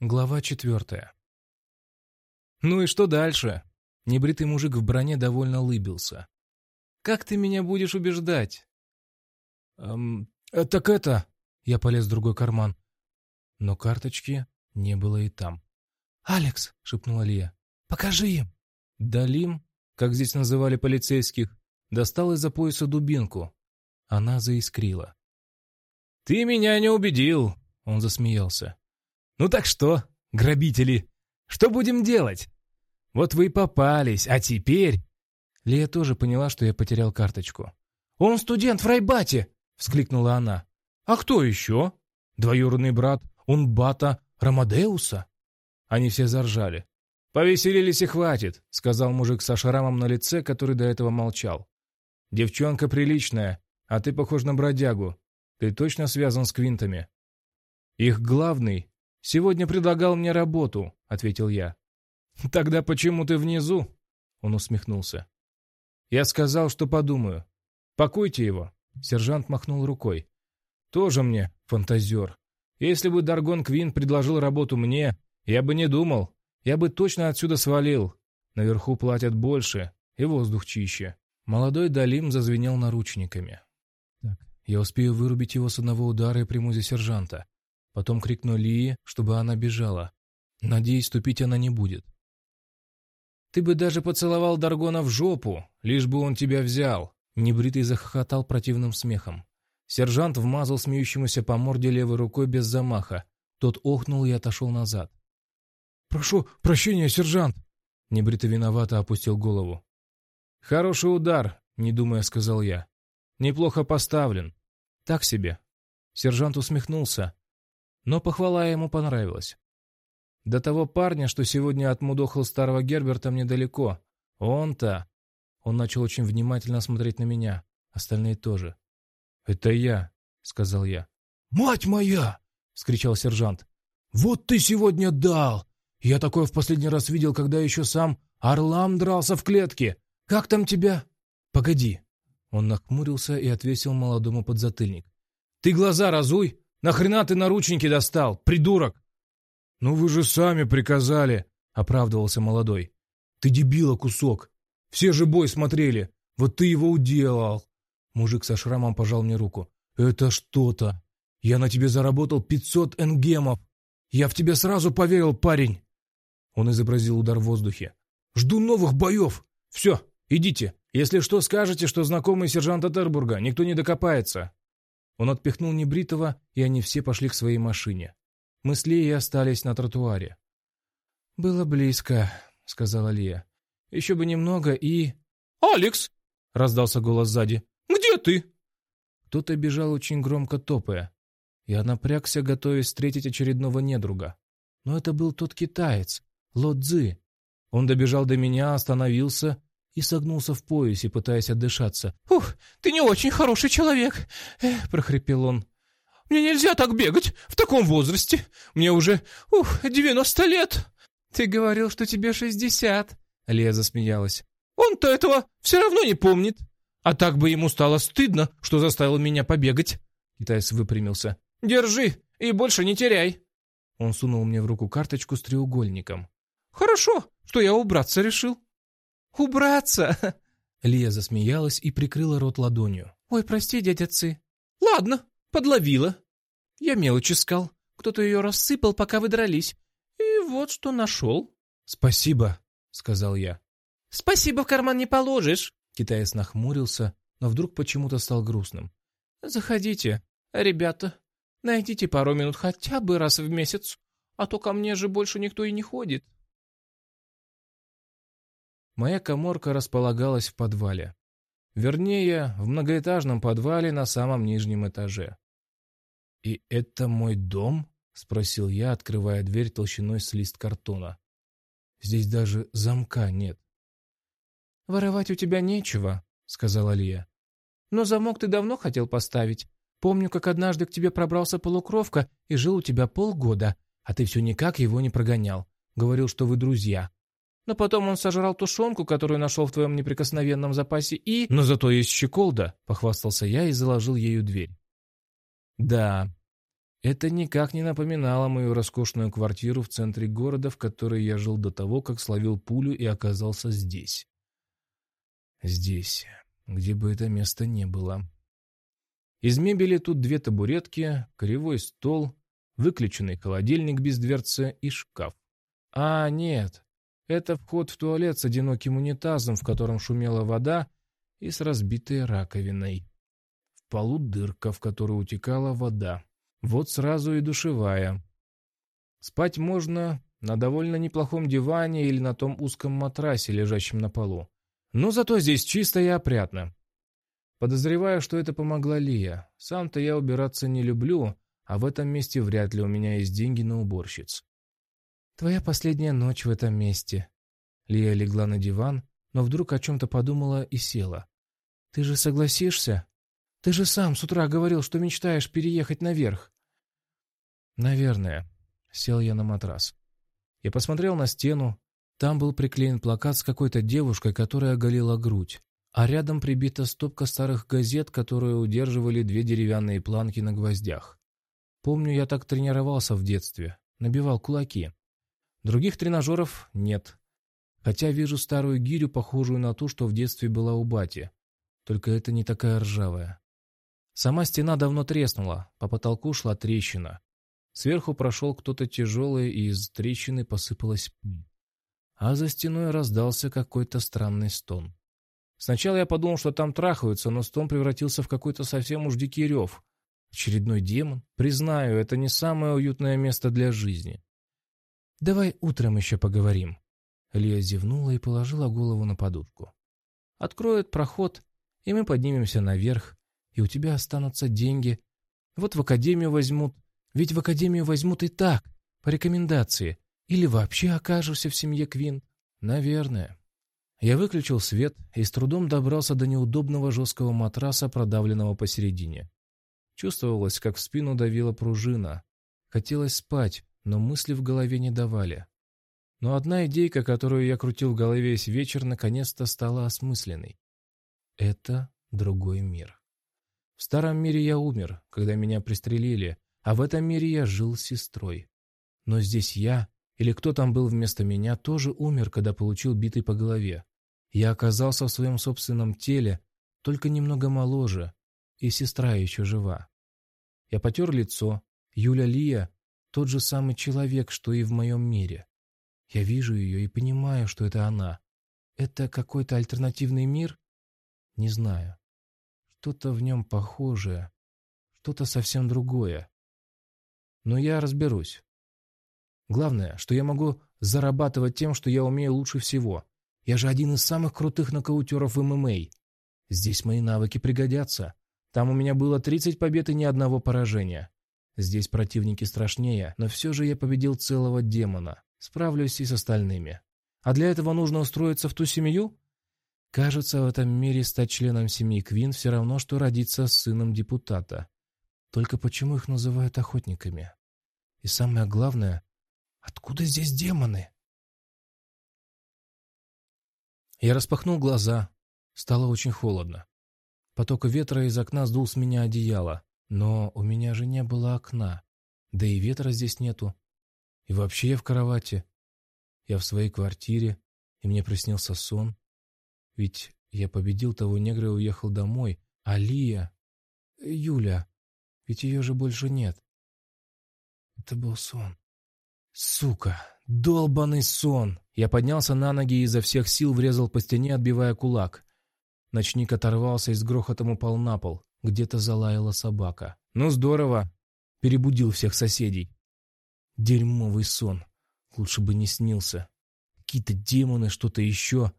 Глава четвертая. «Ну и что дальше?» Небритый мужик в броне довольно улыбился. «Как ты меня будешь убеждать?» «Эм, э, так это...» Я полез в другой карман. Но карточки не было и там. «Алекс!» — шепнула Лия. «Покажи им!» Далим, как здесь называли полицейских, достал из-за пояса дубинку. Она заискрила. «Ты меня не убедил!» — он засмеялся. «Ну так что, грабители, что будем делать? Вот вы и попались, а теперь...» Лия тоже поняла, что я потерял карточку. «Он студент в райбате!» — вскликнула она. «А кто еще?» «Двоюродный брат Унбата Рамадеуса?» Они все заржали. «Повеселились и хватит», — сказал мужик со шрамом на лице, который до этого молчал. «Девчонка приличная, а ты похож на бродягу. Ты точно связан с квинтами?» «Их главный «Сегодня предлагал мне работу», — ответил я. «Тогда почему ты внизу?» Он усмехнулся. «Я сказал, что подумаю. Пакуйте его». Сержант махнул рукой. «Тоже мне фантазер. Если бы Даргон Квин предложил работу мне, я бы не думал. Я бы точно отсюда свалил. Наверху платят больше, и воздух чище». Молодой Далим зазвенел наручниками. «Так, я успею вырубить его с одного удара и приму за сержанта. Потом крикну Лии, чтобы она бежала. Надеюсь, ступить она не будет. «Ты бы даже поцеловал Даргона в жопу, лишь бы он тебя взял!» Небритый захохотал противным смехом. Сержант вмазал смеющемуся по морде левой рукой без замаха. Тот охнул и отошел назад. «Прошу прощения, сержант!» Небритый виновато опустил голову. «Хороший удар», — не думая, сказал я. «Неплохо поставлен. Так себе». Сержант усмехнулся, но похвала ему понравилась. До того парня, что сегодня отмудохал старого Герберта, мне далеко. Он-то... Он начал очень внимательно смотреть на меня. Остальные тоже. «Это я», — сказал я. «Мать моя!» — скричал сержант. «Вот ты сегодня дал! Я такое в последний раз видел, когда еще сам Орлам дрался в клетке. Как там тебя?» «Погоди». Он нахмурился и отвесил молодому подзатыльник. «Ты глаза разуй! Нахрена ты наручники достал, придурок?» «Ну вы же сами приказали», — оправдывался молодой. «Ты дебила кусок. Все же бой смотрели. Вот ты его уделал». Мужик со шрамом пожал мне руку. «Это что-то. Я на тебе заработал пятьсот энгемов. Я в тебя сразу поверил, парень». Он изобразил удар в воздухе. «Жду новых боев. Все, идите. Если что, скажете, что знакомый сержанта Тербурга. Никто не докопается». Он отпихнул небритого, и они все пошли к своей машине. Мы с Лией остались на тротуаре. «Было близко», — сказала Лия. «Еще бы немного и...» «Алекс!» — раздался голос сзади. «Где ты?» Кто-то бежал очень громко топая. Я напрягся, готовясь встретить очередного недруга. Но это был тот китаец, Ло Цзы. Он добежал до меня, остановился и согнулся в поясе, пытаясь отдышаться. «Ух, ты не очень хороший человек!» — прохрипел он. «Мне нельзя так бегать в таком возрасте. Мне уже, ух, девяносто лет!» «Ты говорил, что тебе шестьдесят!» — Лия засмеялась. «Он-то этого все равно не помнит. А так бы ему стало стыдно, что заставил меня побегать!» Китаец выпрямился. «Держи и больше не теряй!» Он сунул мне в руку карточку с треугольником. «Хорошо, что я убраться решил!» «Убраться!» Лия засмеялась и прикрыла рот ладонью. «Ой, прости, дядя Ци». «Ладно, подловила. Я мелочь искал. Кто-то ее рассыпал, пока вы дрались. И вот что нашел». «Спасибо», — сказал я. «Спасибо в карман не положишь». Китаец нахмурился, но вдруг почему-то стал грустным. «Заходите, ребята. Найдите пару минут хотя бы раз в месяц, а то ко мне же больше никто и не ходит». Моя коморка располагалась в подвале. Вернее, в многоэтажном подвале на самом нижнем этаже. «И это мой дом?» — спросил я, открывая дверь толщиной с лист картона. «Здесь даже замка нет». «Воровать у тебя нечего», — сказала Лия. «Но замок ты давно хотел поставить. Помню, как однажды к тебе пробрался полукровка и жил у тебя полгода, а ты все никак его не прогонял. Говорил, что вы друзья. Но потом он сожрал тушенку, которую нашел в твоем неприкосновенном запасе, и... Но зато есть щеколда, похвастался я и заложил ею дверь. Да, Это никак не напоминало мою роскошную квартиру в центре города, в которой я жил до того, как словил пулю и оказался здесь. Здесь, где бы это место ни было. Из мебели тут две табуретки, кривой стол, выключенный холодильник без дверцы и шкаф. А, нет, это вход в туалет с одиноким унитазом, в котором шумела вода, и с разбитой раковиной. В полу дырка, в которую утекала вода. Вот сразу и душевая. Спать можно на довольно неплохом диване или на том узком матрасе, лежащем на полу. Но зато здесь чисто и опрятно. Подозреваю, что это помогла Лия. Сам-то я убираться не люблю, а в этом месте вряд ли у меня есть деньги на уборщиц. «Твоя последняя ночь в этом месте». Лия легла на диван, но вдруг о чем-то подумала и села. «Ты же согласишься? Ты же сам с утра говорил, что мечтаешь переехать наверх». «Наверное». Сел я на матрас. Я посмотрел на стену. Там был приклеен плакат с какой-то девушкой, которая оголила грудь а рядом прибита стопка старых газет, которые удерживали две деревянные планки на гвоздях. Помню, я так тренировался в детстве, набивал кулаки. Других тренажеров нет. Хотя вижу старую гирю, похожую на ту, что в детстве была у бати. Только это не такая ржавая. Сама стена давно треснула, по потолку шла трещина. Сверху прошел кто-то тяжелый, и из трещины посыпалась пыль. А за стеной раздался какой-то странный стон. Сначала я подумал, что там трахаются, но стон превратился в какой-то совсем уж дикий рев. Очередной демон? Признаю, это не самое уютное место для жизни. «Давай утром еще поговорим». Лия зевнула и положила голову на подушку. «Откроет проход, и мы поднимемся наверх, и у тебя останутся деньги. Вот в академию возьмут. Ведь в академию возьмут и так, по рекомендации. Или вообще окажешься в семье Квин. Наверное. Я выключил свет и с трудом добрался до неудобного жесткого матраса, продавленного посередине. Чувствовалось, как в спину давила пружина. Хотелось спать, но мысли в голове не давали. Но одна идейка, которую я крутил в голове весь вечер, наконец-то стала осмысленной. Это другой мир. В старом мире я умер, когда меня пристрелили, а в этом мире я жил с сестрой. Но здесь я, или кто там был вместо меня, тоже умер, когда получил битый по голове. Я оказался в своем собственном теле, только немного моложе, и сестра еще жива. Я потер лицо. Юля Лия — тот же самый человек, что и в моем мире. Я вижу ее и понимаю, что это она. Это какой-то альтернативный мир? Не знаю. Что-то в нем похожее, что-то совсем другое. Но я разберусь. Главное, что я могу зарабатывать тем, что я умею лучше всего. Я же один из самых крутых нокаутеров в ММА. Здесь мои навыки пригодятся. Там у меня было 30 побед и ни одного поражения. Здесь противники страшнее, но все же я победил целого демона. Справлюсь и с остальными. А для этого нужно устроиться в ту семью? Кажется, в этом мире стать членом семьи Квин все равно, что родиться с сыном депутата. Только почему их называют охотниками? И самое главное, откуда здесь демоны? Я распахнул глаза. Стало очень холодно. Поток ветра из окна сдул с меня одеяло. Но у меня же не было окна. Да и ветра здесь нету. И вообще я в кровати. Я в своей квартире, и мне приснился сон. Ведь я победил того негра и уехал домой. А Лия... Юля... Ведь ее же больше нет. Это был сон. Сука! Долбаный сон! Я поднялся на ноги и изо всех сил врезал по стене, отбивая кулак. Ночник оторвался и с грохотом упал на пол. Где-то залаяла собака. «Ну, здорово!» Перебудил всех соседей. Дерьмовый сон. Лучше бы не снился. Какие-то демоны, что-то еще.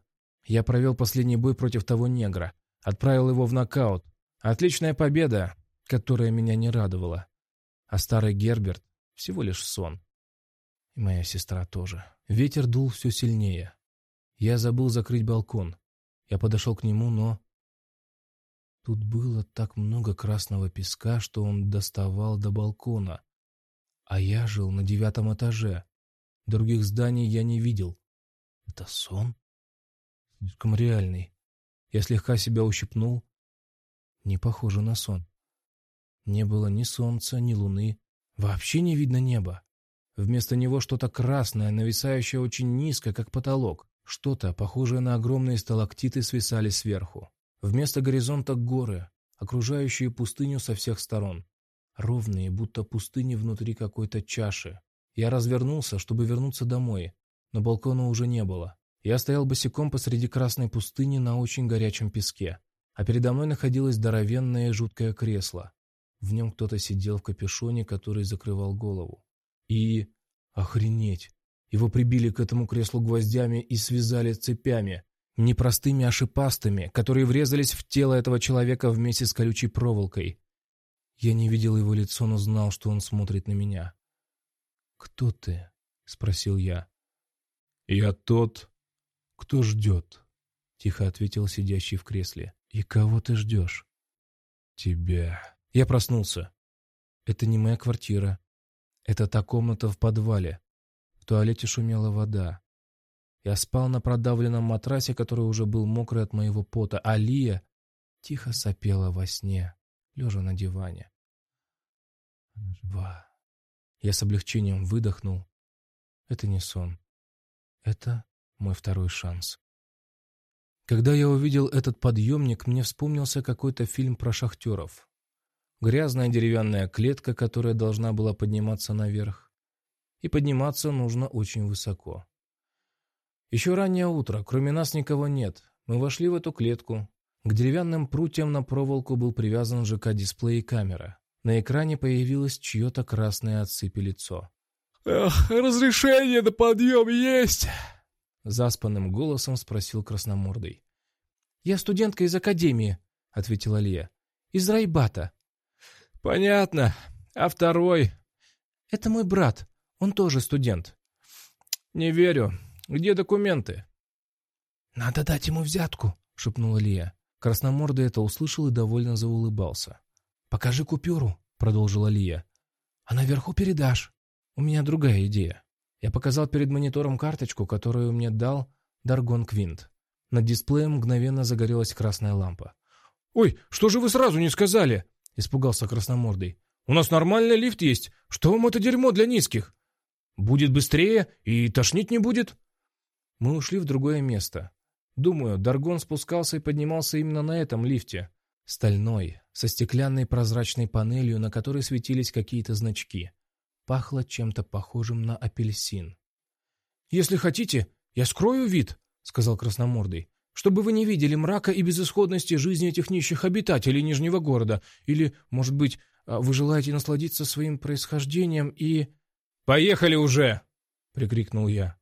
Я провел последний бой против того негра. Отправил его в нокаут. Отличная победа, которая меня не радовала. А старый Герберт — всего лишь сон. И моя сестра тоже. Ветер дул все сильнее. Я забыл закрыть балкон. Я подошел к нему, но... Тут было так много красного песка, что он доставал до балкона. А я жил на девятом этаже. Других зданий я не видел. Это сон? Слишком реальный. Я слегка себя ущипнул. Не похоже на сон. Не было ни солнца, ни луны. Вообще не видно неба. Вместо него что-то красное, нависающее очень низко, как потолок. Что-то, похожее на огромные сталактиты, свисали сверху. Вместо горизонта горы, окружающие пустыню со всех сторон. Ровные, будто пустыни внутри какой-то чаши. Я развернулся, чтобы вернуться домой, но балкона уже не было. Я стоял босиком посреди красной пустыни на очень горячем песке, а передо мной находилось здоровенное и жуткое кресло. В нем кто-то сидел в капюшоне, который закрывал голову. И... охренеть! Его прибили к этому креслу гвоздями и связали цепями. Не простыми, а шипастыми, которые врезались в тело этого человека вместе с колючей проволокой. Я не видел его лицо, но знал, что он смотрит на меня. «Кто ты?» — спросил я. «Я тот, кто ждет», — тихо ответил сидящий в кресле. «И кого ты ждешь?» «Тебя». Я проснулся. Это не моя квартира. Это та комната в подвале. В туалете шумела вода. Я спал на продавленном матрасе, который уже был мокрый от моего пота, а Лия тихо сопела во сне, лежа на диване. Она жива. Я с облегчением выдохнул. Это не сон. Это мой второй шанс. Когда я увидел этот подъемник, мне вспомнился какой-то фильм про шахтеров. Грязная деревянная клетка, которая должна была подниматься наверх. И подниматься нужно очень высоко. Еще раннее утро, кроме нас никого нет. Мы вошли в эту клетку. К деревянным прутьям на проволоку был привязан ЖК-дисплей и камера. На экране появилось чье-то красное от сыпи лицо. «Эх, разрешение на подъем есть!» Заспанным голосом спросил красномордый. «Я студентка из академии», — ответила Лия. «Из Райбата». «Понятно. А второй?» «Это мой брат. Он тоже студент». «Не верю. Где документы?» «Надо дать ему взятку», — шепнула Лия. Красномордый это услышал и довольно заулыбался. «Покажи купюру», — продолжила Лия. «А наверху передашь. У меня другая идея». Я показал перед монитором карточку, которую мне дал Даргон Квинт. Над дисплеем мгновенно загорелась красная лампа. «Ой, что же вы сразу не сказали?» — испугался красномордый. «У нас нормальный лифт есть. Что вам это дерьмо для низких? Будет быстрее и тошнить не будет». Мы ушли в другое место. Думаю, Даргон спускался и поднимался именно на этом лифте. Стальной, со стеклянной прозрачной панелью, на которой светились какие-то значки. Пахло чем-то похожим на апельсин. «Если хотите, я скрою вид», — сказал Красномордый, «чтобы вы не видели мрака и безысходности жизни этих нищих обитателей Нижнего города. Или, может быть, а, вы желаете насладиться своим происхождением и...» «Поехали уже!» — прикрикнул я.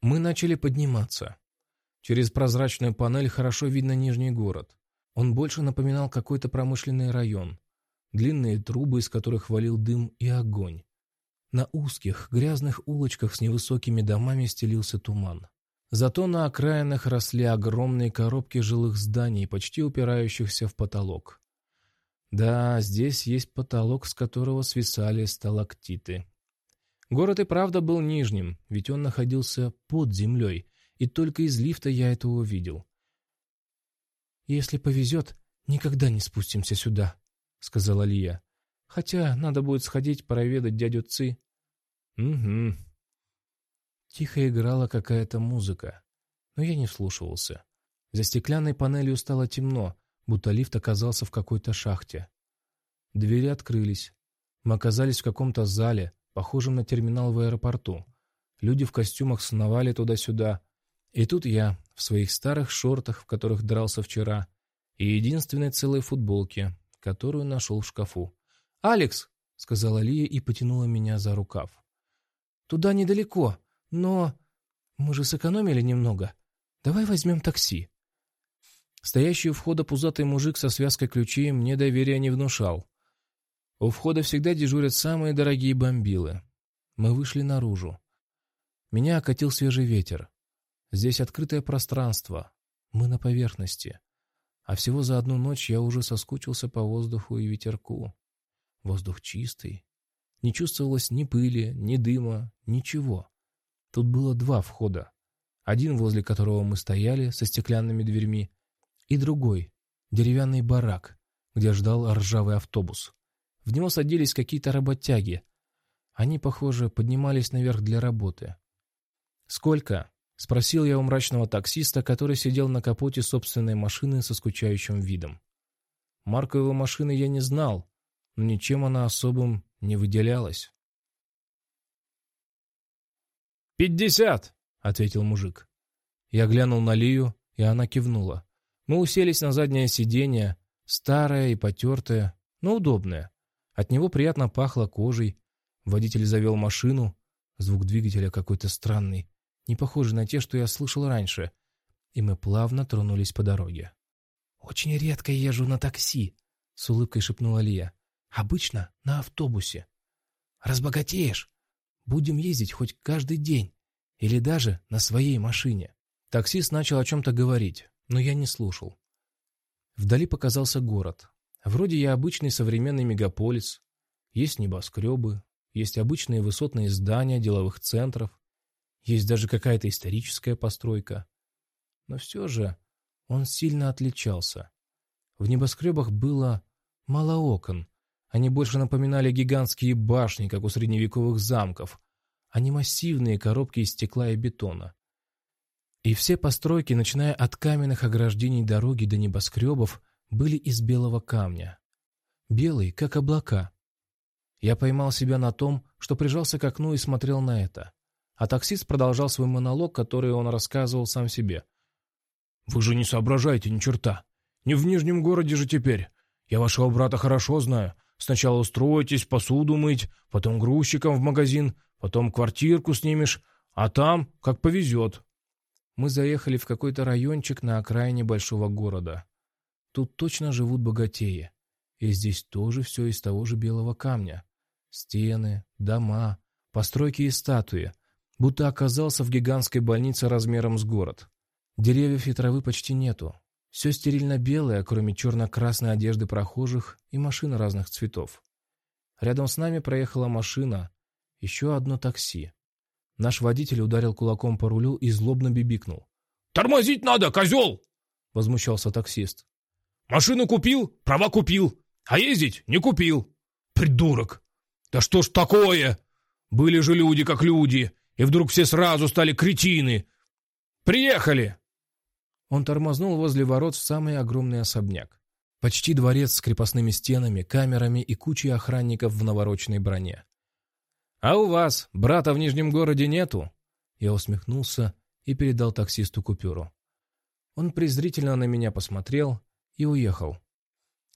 Мы начали подниматься. Через прозрачную панель хорошо видно Нижний город. Он больше напоминал какой-то промышленный район. Длинные трубы, из которых валил дым и огонь. На узких, грязных улочках с невысокими домами стелился туман. Зато на окраинах росли огромные коробки жилых зданий, почти упирающихся в потолок. Да, здесь есть потолок, с которого свисали сталактиты. Город и правда был нижним, ведь он находился под землей, и только из лифта я это увидел. «Если повезет, никогда не спустимся сюда», — сказала Лия. «Хотя надо будет сходить проведать дядю Ци». «Угу». Тихо играла какая-то музыка, но я не вслушивался. За стеклянной панелью стало темно, будто лифт оказался в какой-то шахте. Двери открылись. Мы оказались в каком-то зале, похожим на терминал в аэропорту. Люди в костюмах сновали туда-сюда. И тут я, в своих старых шортах, в которых дрался вчера, и единственной целой футболке, которую нашел в шкафу. «Алекс!» — сказала Лия и потянула меня за рукав. «Туда недалеко, но... Мы же сэкономили немного. Давай возьмем такси». Стоящий у входа пузатый мужик со связкой ключей мне доверия не внушал. У входа всегда дежурят самые дорогие бомбилы. Мы вышли наружу. Меня окатил свежий ветер. Здесь открытое пространство. Мы на поверхности. А всего за одну ночь я уже соскучился по воздуху и ветерку. Воздух чистый. Не чувствовалось ни пыли, ни дыма, ничего. Тут было два входа. Один, возле которого мы стояли, со стеклянными дверьми, и другой, деревянный барак, где ждал ржавый автобус. В него садились какие-то работяги, Они, похоже, поднимались наверх для работы. «Сколько?» — спросил я у мрачного таксиста, который сидел на капоте собственной машины со скучающим видом. Марку его машины я не знал, но ничем она особым не выделялась. «Пятьдесят!» — ответил мужик. Я глянул на Лию, и она кивнула. Мы уселись на заднее сиденье, старое и потертое, но удобное. От него приятно пахло кожей. Водитель завел машину. Звук двигателя какой-то странный, не похожий на те, что я слышал раньше. И мы плавно тронулись по дороге. «Очень редко езжу на такси», — с улыбкой шепнула Лия. «Обычно на автобусе. Разбогатеешь. Будем ездить хоть каждый день. Или даже на своей машине». Таксист начал о чем-то говорить, но я не слушал. Вдали показался город. Вроде я обычный современный мегаполис. Есть небоскребы, есть обычные высотные здания деловых центров, есть даже какая-то историческая постройка. Но все же он сильно отличался. В небоскребах было мало окон. Они больше напоминали гигантские башни, как у средневековых замков, а не массивные коробки из стекла и бетона. И все постройки, начиная от каменных ограждений дороги до небоскребов, были из белого камня. Белый, как облака. Я поймал себя на том, что прижался к окну и смотрел на это. А таксист продолжал свой монолог, который он рассказывал сам себе. «Вы же не соображаете ни черта. Не в Нижнем городе же теперь. Я вашего брата хорошо знаю. Сначала устроитесь, посуду мыть, потом грузчиком в магазин, потом квартирку снимешь, а там как повезет». Мы заехали в какой-то райончик на окраине большого города. Тут точно живут богатеи. И здесь тоже все из того же белого камня. Стены, дома, постройки и статуи. Будто оказался в гигантской больнице размером с город. Деревьев и травы почти нету. Все стерильно белое, кроме черно-красной одежды прохожих и машин разных цветов. Рядом с нами проехала машина, еще одно такси. Наш водитель ударил кулаком по рулю и злобно бибикнул. «Тормозить надо, козел!» — возмущался таксист. «Машину купил, права купил, а ездить не купил. Придурок! Да что ж такое? Были же люди как люди, и вдруг все сразу стали кретины. Приехали!» Он тормознул возле ворот в самый огромный особняк. Почти дворец с крепостными стенами, камерами и кучей охранников в навороченной броне. «А у вас брата в Нижнем городе нету?» Я усмехнулся и передал таксисту купюру. Он презрительно на меня посмотрел и уехал.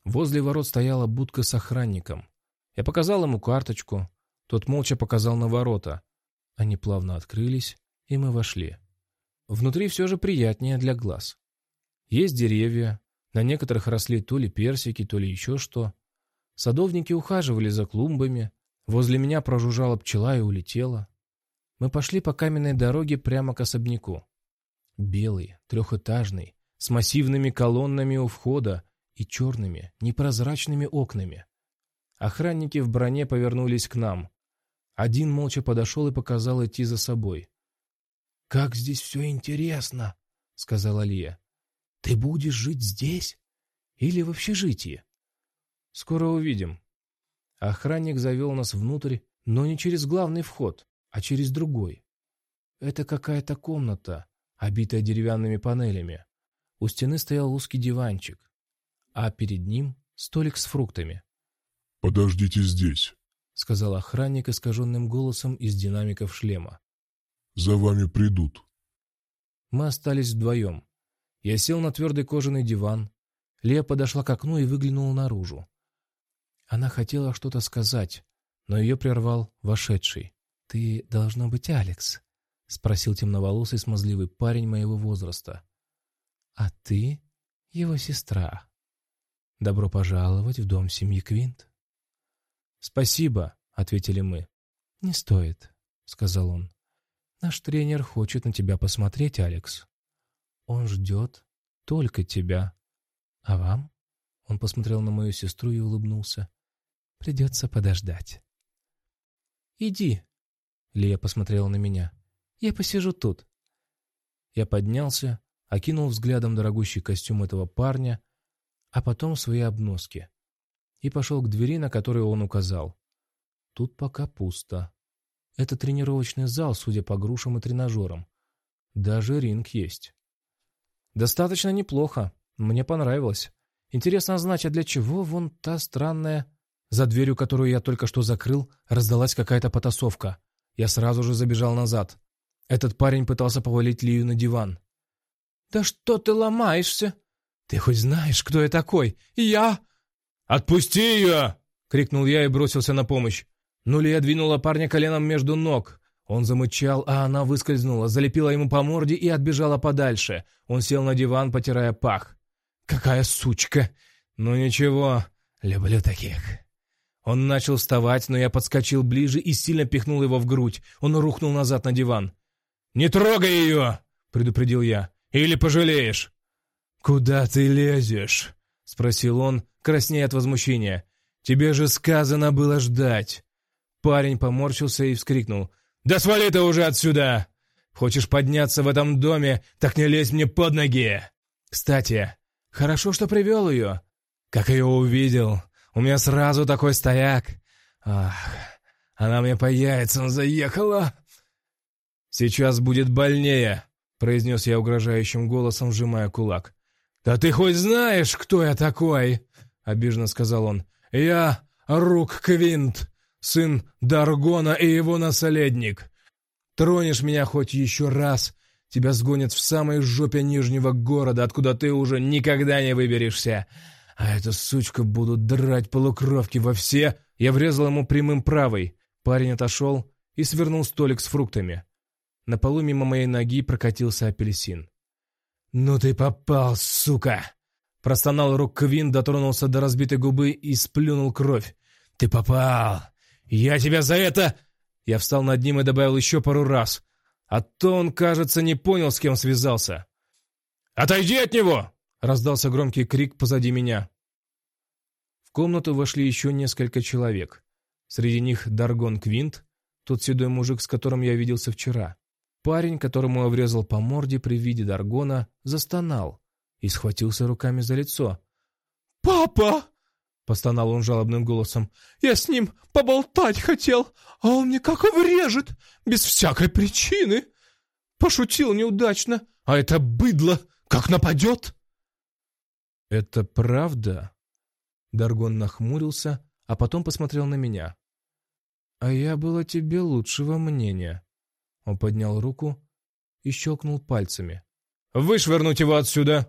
Возле ворот стояла будка с охранником. Я показал ему карточку. Тот молча показал на ворота. Они плавно открылись, и мы вошли. Внутри все же приятнее для глаз. Есть деревья, на некоторых росли то ли персики, то ли еще что. Садовники ухаживали за клумбами, возле меня прожужжала пчела и улетела. Мы пошли по каменной дороге прямо к особняку. Белый, трехэтажный, с массивными колоннами у входа и черными, непрозрачными окнами. Охранники в броне повернулись к нам. Один молча подошел и показал идти за собой. «Как здесь все интересно!» — сказала Лия. «Ты будешь жить здесь? Или в общежитии?» «Скоро увидим». Охранник завел нас внутрь, но не через главный вход, а через другой. Это какая-то комната, обитая деревянными панелями. У стены стоял узкий диванчик, а перед ним столик с фруктами. «Подождите здесь», — сказал охранник искаженным голосом из динамиков шлема. За вами придут. Мы остались вдвоем. Я сел на твердый кожаный диван. Лея подошла к окну и выглянула наружу. Она хотела что-то сказать, но ее прервал вошедший. «Ты, должно быть, Алекс», — спросил темноволосый смазливый парень моего возраста. «А ты его сестра. Добро пожаловать в дом семьи Квинт». «Спасибо», — ответили мы. «Не стоит», — сказал он. Наш тренер хочет на тебя посмотреть, Алекс. Он ждет только тебя. А вам? Он посмотрел на мою сестру и улыбнулся. Придется подождать. Иди. Лия посмотрела на меня. Я посижу тут. Я поднялся, окинул взглядом дорогущий костюм этого парня, а потом свои обноски, и пошел к двери, на которую он указал. Тут пока пусто. Это тренировочный зал, судя по грушам и тренажерам. Даже ринг есть. Достаточно неплохо. Мне понравилось. Интересно знать, для чего вон та странная... За дверью, которую я только что закрыл, раздалась какая-то потасовка. Я сразу же забежал назад. Этот парень пытался повалить Лию на диван. «Да что ты ломаешься? Ты хоть знаешь, кто я такой? Я...» «Отпусти ее!» — крикнул я и бросился на помощь. Но Лия двинула парня коленом между ног. Он замычал, а она выскользнула, залепила ему по морде и отбежала подальше. Он сел на диван, потирая пах. «Какая сучка!» «Ну ничего, люблю таких». Он начал вставать, но я подскочил ближе и сильно пихнул его в грудь. Он рухнул назад на диван. «Не трогай ее!» — предупредил я. «Или пожалеешь!» «Куда ты лезешь?» — спросил он, краснея от возмущения. «Тебе же сказано было ждать!» Парень поморщился и вскрикнул. «Да свали ты уже отсюда! Хочешь подняться в этом доме, так не лезь мне под ноги! Кстати, хорошо, что привел ее. Как ее увидел, у меня сразу такой стояк. Ах, она мне по яйцам заехала!» «Сейчас будет больнее», — произнес я угрожающим голосом, сжимая кулак. «Да ты хоть знаешь, кто я такой?» — обиженно сказал он. «Я Рук Квинт, сын Даргона и его наследник. Тронешь меня хоть еще раз, тебя сгонят в самой жопе Нижнего города, откуда ты уже никогда не выберешься. А эту сучку будут драть полукровки во все...» Я врезал ему прямым правой. Парень отошел и свернул столик с фруктами. На полу мимо моей ноги прокатился апельсин. «Ну ты попал, сука!» Простонал рук Квин, дотронулся до разбитой губы и сплюнул кровь. «Ты попал! Я тебя за это...» Я встал над ним и добавил еще пару раз. А то он, кажется, не понял, с кем связался. «Отойди от него!» — раздался громкий крик позади меня. В комнату вошли еще несколько человек. Среди них Даргон Квинт, тот седой мужик, с которым я виделся вчера. Парень, которому я врезал по морде при виде Даргона, застонал и схватился руками за лицо. «Папа!» — постонал он жалобным голосом. «Я с ним поболтать хотел, а он мне как врежет, без всякой причины. Пошутил неудачно, а это быдло как нападет!» «Это правда?» Даргон нахмурился, а потом посмотрел на меня. «А я был о тебе лучшего мнения». Он поднял руку и щелкнул пальцами. «Вышвырнуть его отсюда!»